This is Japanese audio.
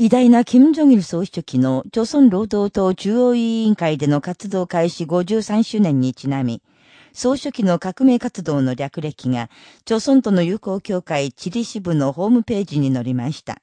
偉大な金正日総書記の朝鮮労働党中央委員会での活動開始53周年にちなみ、総書記の革命活動の略歴が、朝鮮との友好協会チリ支部のホームページに載りました。